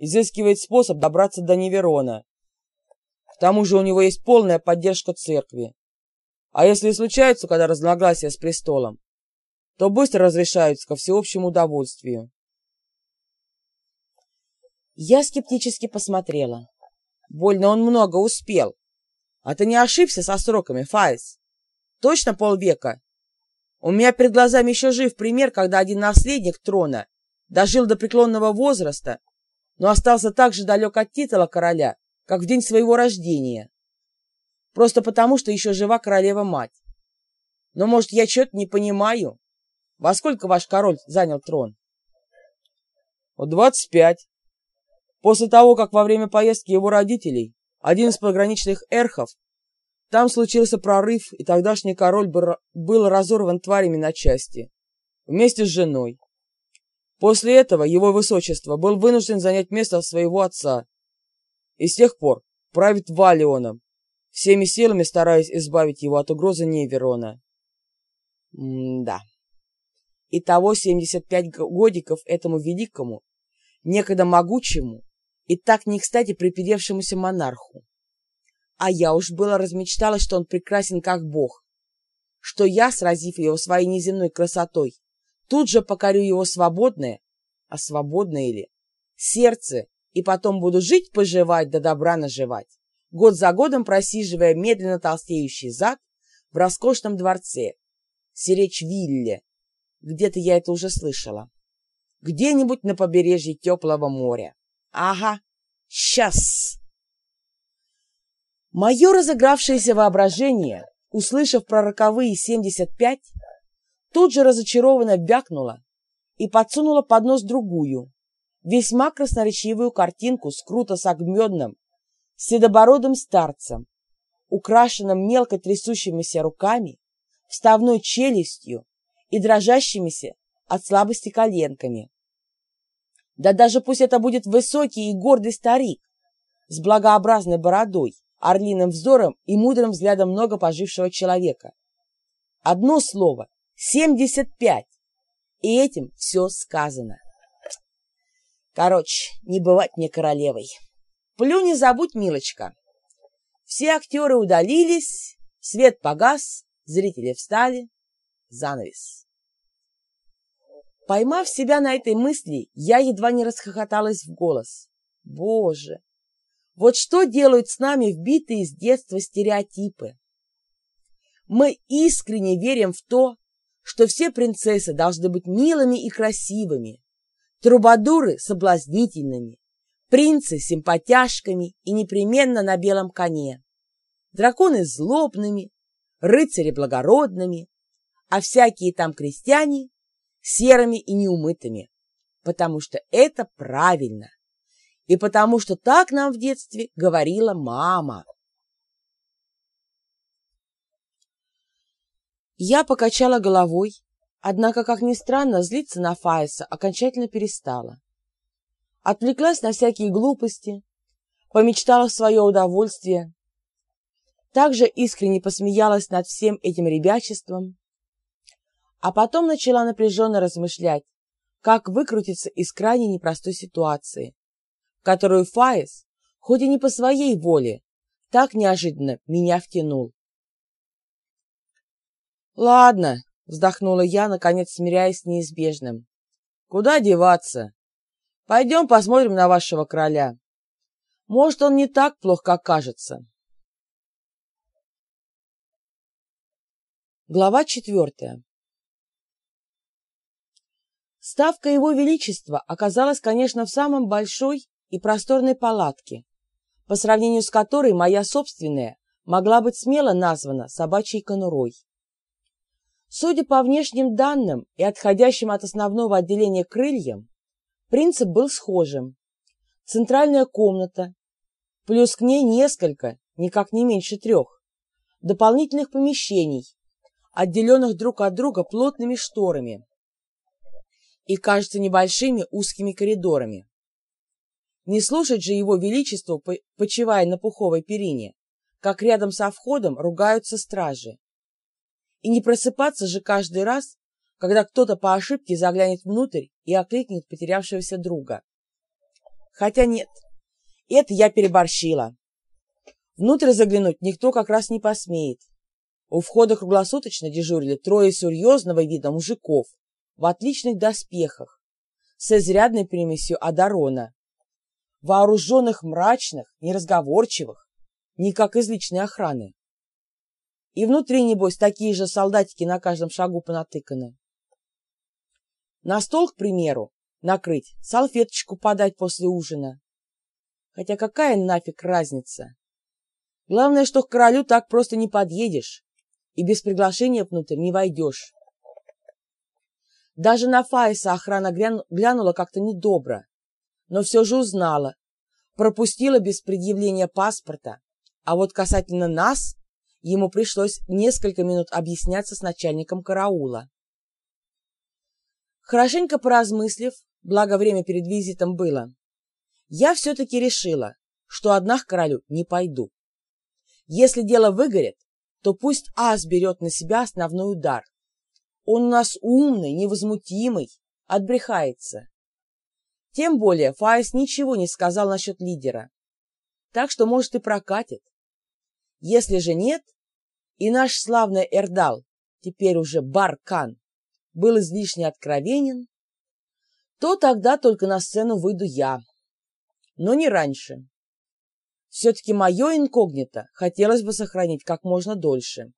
изыскивает способ добраться до Неверона. К тому же у него есть полная поддержка церкви. А если случаются, когда разногласия с престолом, то быстро разрешаются ко всеобщему удовольствию. Я скептически посмотрела. Больно он много успел. А ты не ошибся со сроками, Файс? Точно полвека? У меня перед глазами еще жив пример, когда один наследник трона дожил до преклонного возраста, но остался так же далек от титула короля, как в день своего рождения. Просто потому, что еще жива королева-мать. Но, может, я что-то не понимаю? Во сколько ваш король занял трон? В двадцать пять. После того, как во время поездки его родителей один из пограничных эрхов, там случился прорыв, и тогдашний король был разорван тварями на части, вместе с женой. После этого его высочество был вынужден занять место своего отца, и с тех пор правит Валионом, всеми силами стараясь избавить его от угрозы Неверона. М-да. Итого 75 годиков этому великому, некогда могучему и так не кстати приперевшемуся монарху. А я уж было размечталась, что он прекрасен как бог, что я, сразив его своей неземной красотой, тут же покорю его свободное, а свободное ли, сердце, и потом буду жить-поживать да добра наживать, год за годом просиживая медленно толстеющий зад в роскошном дворце, Сиречвилле, где-то я это уже слышала. Где-нибудь на побережье теплого моря. Ага, сейчас. Мое разыгравшееся воображение, услышав про роковые 75, тут же разочарованно бякнула и подсунула под нос другую, весьма красноречивую картинку с круто согменным, седобородым старцем, украшенным мелко трясущимися руками, вставной челюстью и дрожащимися от слабости коленками. Да даже пусть это будет высокий и гордый старик с благообразной бородой, орлиным взором и мудрым взглядом много пожившего человека. Одно слово — семьдесят пять, и этим все сказано. Короче, не бывать мне королевой. Плю не забудь, милочка. Все актеры удалились, свет погас, зрители встали, занавес. Поймав себя на этой мысли, я едва не расхохоталась в голос. Боже, вот что делают с нами вбитые с детства стереотипы. Мы искренне верим в то, что все принцессы должны быть милыми и красивыми, трубадуры соблазнительными, принцы симпатяшками и непременно на белом коне, драконы злобными, рыцари благородными, а всякие там крестьяне серыми и неумытыми, потому что это правильно, и потому что так нам в детстве говорила мама. Я покачала головой, однако, как ни странно, злиться на Фаиса окончательно перестала. Отвлеклась на всякие глупости, помечтала в свое удовольствие, также искренне посмеялась над всем этим ребячеством, а потом начала напряженно размышлять, как выкрутиться из крайне непростой ситуации, которую Фаис, хоть и не по своей воле, так неожиданно меня втянул. «Ладно», — вздохнула я, наконец смиряясь с неизбежным. «Куда деваться? Пойдем посмотрим на вашего короля. Может, он не так плох, как кажется». Глава четвертая Ставка Его Величества оказалась, конечно, в самом большой и просторной палатке, по сравнению с которой моя собственная могла быть смело названа собачьей конурой. Судя по внешним данным и отходящим от основного отделения крыльям, принцип был схожим. Центральная комната, плюс к ней несколько, никак не меньше трех, дополнительных помещений, отделенных друг от друга плотными шторами и, кажется, небольшими узкими коридорами. Не слушать же его величеству, почивая на пуховой перине, как рядом со входом ругаются стражи. И не просыпаться же каждый раз, когда кто-то по ошибке заглянет внутрь и окликнет потерявшегося друга. Хотя нет, это я переборщила. Внутрь заглянуть никто как раз не посмеет. У входа круглосуточно дежурили трое серьезного вида мужиков в отличных доспехах с изрядной примесью Адарона, вооруженных мрачных, неразговорчивых, никак из личной охраны. И внутри, небось, такие же солдатики на каждом шагу понатыканы. На стол, к примеру, накрыть, салфеточку подать после ужина. Хотя какая нафиг разница? Главное, что к королю так просто не подъедешь и без приглашения внутрь не войдешь. Даже на Фаиса охрана глянула как-то недобро, но все же узнала, пропустила без предъявления паспорта, а вот касательно нас ему пришлось несколько минут объясняться с начальником караула. Хорошенько поразмыслив, благо время перед визитом было, я все-таки решила, что одна к королю не пойду. Если дело выгорит, то пусть Ас берет на себя основной удар. Он у нас умный, невозмутимый, отбрехается. Тем более Фаис ничего не сказал насчет лидера. Так что, может, и прокатит. Если же нет, и наш славный Эрдал, теперь уже Баркан, был излишне откровенен, то тогда только на сцену выйду я. Но не раньше. Все-таки мое инкогнито хотелось бы сохранить как можно дольше.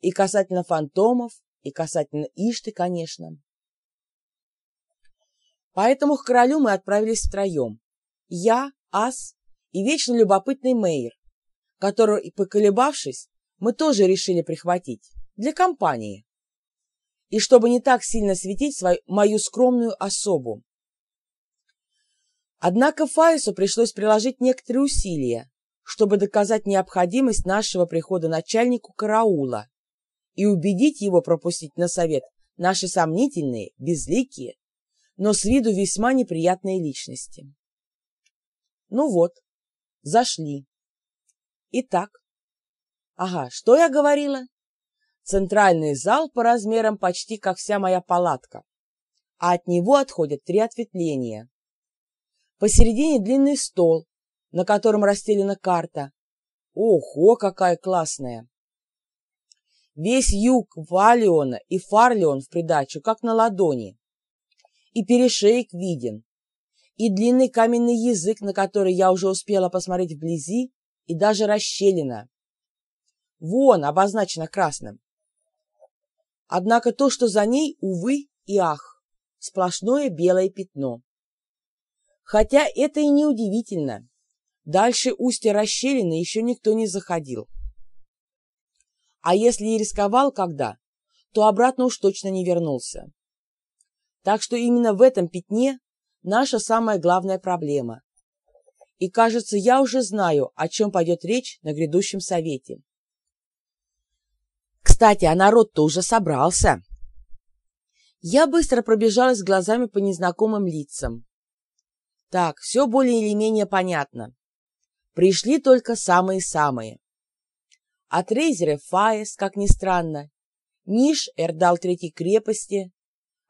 И касательно фантомов, и касательно Ишты, конечно. Поэтому к королю мы отправились втроем. Я, Ас и вечно любопытный Мейер, которого, поколебавшись, мы тоже решили прихватить для компании. И чтобы не так сильно светить свою, мою скромную особу. Однако Фаису пришлось приложить некоторые усилия, чтобы доказать необходимость нашего прихода начальнику караула и убедить его пропустить на совет наши сомнительные, безликие, но с виду весьма неприятные личности. Ну вот, зашли. Итак, ага, что я говорила? Центральный зал по размерам почти как вся моя палатка, а от него отходят три ответвления. Посередине длинный стол, на котором расстелена карта. Ого, какая классная! Весь юг Валиона и Фарлион в придачу, как на ладони. И перешейк виден, и длинный каменный язык, на который я уже успела посмотреть вблизи, и даже расщелина. Вон, обозначено красным. Однако то, что за ней, увы и ах, сплошное белое пятно. Хотя это и не удивительно. Дальше устья расщелины еще никто не заходил. А если и рисковал когда, то обратно уж точно не вернулся. Так что именно в этом пятне наша самая главная проблема. И кажется, я уже знаю, о чем пойдет речь на грядущем совете. Кстати, а народ-то уже собрался. Я быстро пробежалась глазами по незнакомым лицам. Так, все более или менее понятно. Пришли только самые-самые. От Рейзера Фаес, как ни странно, Ниш Эрдал Третьей крепости,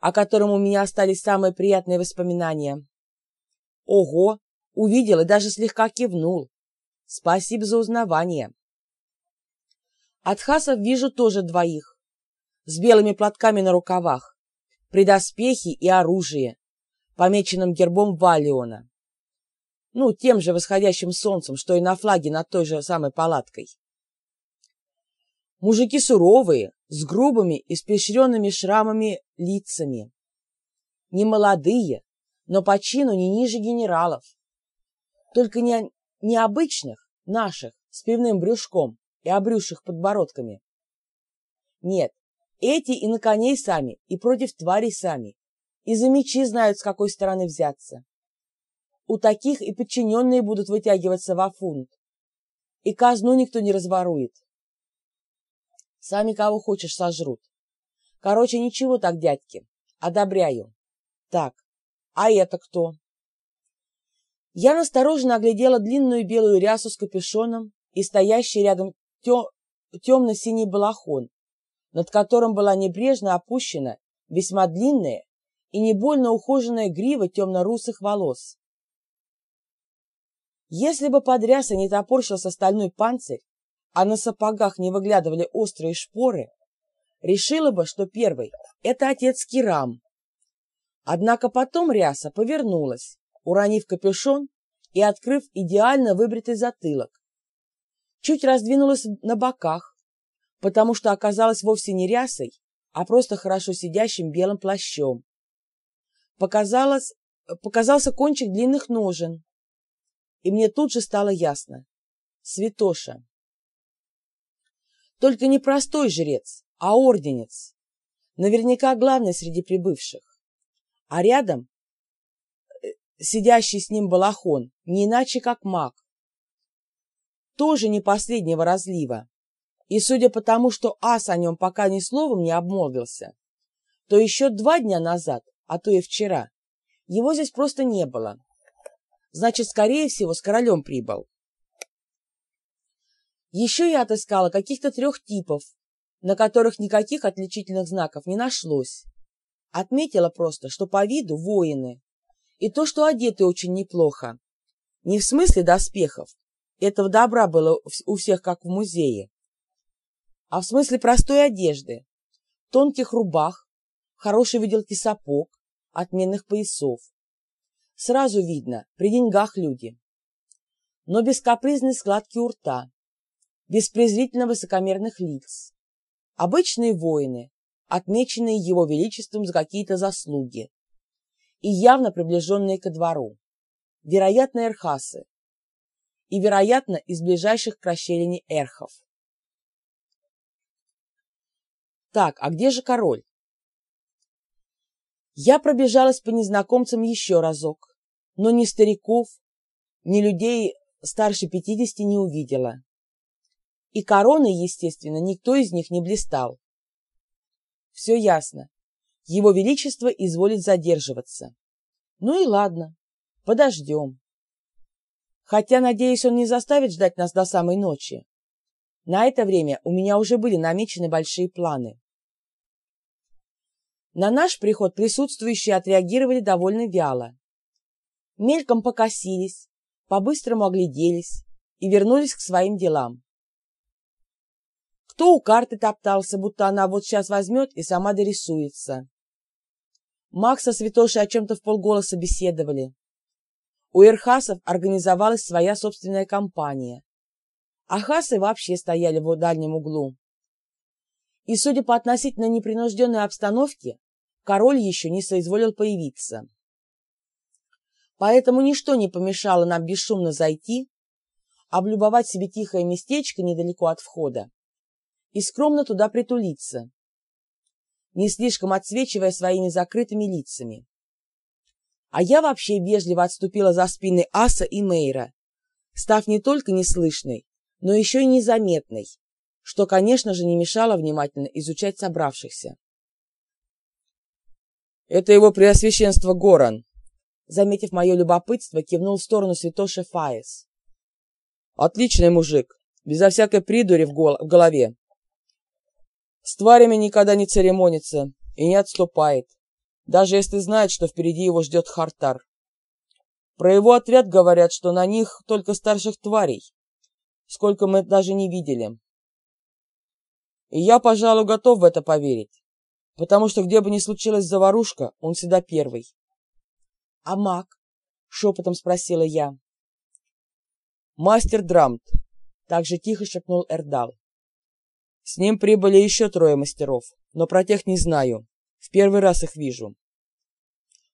о котором у меня остались самые приятные воспоминания. Ого, увидел и даже слегка кивнул. Спасибо за узнавание. От хасов вижу тоже двоих, с белыми платками на рукавах, при доспехе и оружие, помеченным гербом Валиона. Ну, тем же восходящим солнцем, что и на флаге над той же самой палаткой. Мужики суровые, с грубыми, испещренными шрамами лицами. Не молодые, но по чину не ниже генералов. Только не, не обычных, наших, с пивным брюшком, и обрюзших подбородками. Нет, эти и на коней сами, и против тварей сами, и за мечи знают, с какой стороны взяться. У таких и подчиненные будут вытягиваться во фунт, и казну никто не разворует. Сами кого хочешь сожрут. Короче, ничего так, дядьки, одобряю. Так, а это кто? Я настороженно оглядела длинную белую рясу с капюшоном и стоящий рядом темно-синий балахон, над которым была небрежно опущена весьма длинная и не больно ухоженная грива темно-русых волос. Если бы под рясой не топорщился стальной панцирь, а на сапогах не выглядывали острые шпоры, решила бы, что первый — это отец Кирам. Однако потом ряса повернулась, уронив капюшон и открыв идеально выбритый затылок. Чуть раздвинулась на боках, потому что оказалась вовсе не рясой, а просто хорошо сидящим белым плащом. Показалось, показался кончик длинных ножен, и мне тут же стало ясно. Святоша. Только не простой жрец, а орденец. Наверняка главный среди прибывших. А рядом сидящий с ним балахон, не иначе как маг. Тоже не последнего разлива. И судя по тому, что ас о нем пока ни словом не обмолвился, то еще два дня назад, а то и вчера, его здесь просто не было. Значит, скорее всего, с королем прибыл. Еще я отыскала каких-то трех типов, на которых никаких отличительных знаков не нашлось. Отметила просто, что по виду воины, и то, что одеты очень неплохо. Не в смысле доспехов, этого добра было у всех как в музее, а в смысле простой одежды, тонких рубах, хорошей выделки сапог, отменных поясов. Сразу видно, при деньгах люди. Но без капризной складки у рта, без презрительно высокомерных лиц. Обычные воины, отмеченные его величеством за какие-то заслуги и явно приближенные ко двору, вероятно, эрхасы, и, вероятно, из ближайших к расщелине эрхов. Так, а где же король? Я пробежалась по незнакомцам еще разок, но ни стариков, ни людей старше пятидесяти не увидела. И короны, естественно, никто из них не блистал. Все ясно. Его Величество изволит задерживаться. Ну и ладно, подождем. Хотя, надеюсь, он не заставит ждать нас до самой ночи. На это время у меня уже были намечены большие планы. На наш приход присутствующие отреагировали довольно вяло. Мельком покосились, по-быстрому огляделись и вернулись к своим делам. Кто у карты топтался, будто она вот сейчас возьмет и сама дорисуется. Макс со Святошей о чем-то в полголоса беседовали. У Ирхасов организовалась своя собственная компания. А Хасы вообще стояли в дальнем углу. И, судя по относительно непринужденной обстановке, король еще не соизволил появиться. Поэтому ничто не помешало нам бесшумно зайти, облюбовать себе тихое местечко недалеко от входа и скромно туда притулиться, не слишком отсвечивая своими закрытыми лицами. А я вообще вежливо отступила за спины Аса и Мейра, став не только неслышной, но еще и незаметной, что, конечно же, не мешало внимательно изучать собравшихся. «Это его преосвященство Горан», заметив мое любопытство, кивнул в сторону святоши Фаис. «Отличный мужик, безо всякой придури в, гол в голове. С тварями никогда не церемонится и не отступает, даже если знает, что впереди его ждет Хартар. Про его отряд говорят, что на них только старших тварей, сколько мы даже не видели. И я, пожалуй, готов в это поверить потому что где бы ни случилась заварушка, он всегда первый. — А маг? — шепотом спросила я. — Мастер Драмт, — так же тихо шепнул Эрдал. — С ним прибыли еще трое мастеров, но про тех не знаю. В первый раз их вижу.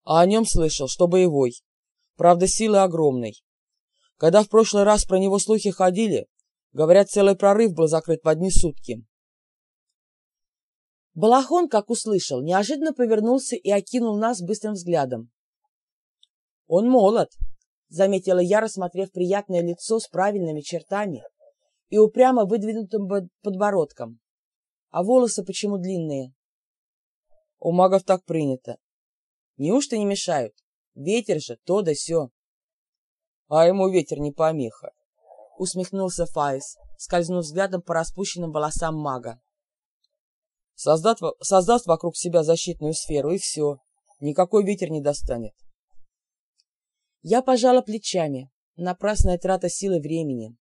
А о нем слышал, что боевой. Правда, силы огромной. Когда в прошлый раз про него слухи ходили, говорят, целый прорыв был закрыт в одни сутки. Балахон, как услышал, неожиданно повернулся и окинул нас быстрым взглядом. «Он молод», — заметила я, рассмотрев приятное лицо с правильными чертами и упрямо выдвинутым подбородком. «А волосы почему длинные?» «У магов так принято. Неужто не мешают? Ветер же, то да сё». «А ему ветер не помеха», — усмехнулся Фаис, скользнув взглядом по распущенным волосам мага. Создаст, создаст вокруг себя защитную сферу, и все. Никакой ветер не достанет. Я пожала плечами. Напрасная трата силы времени.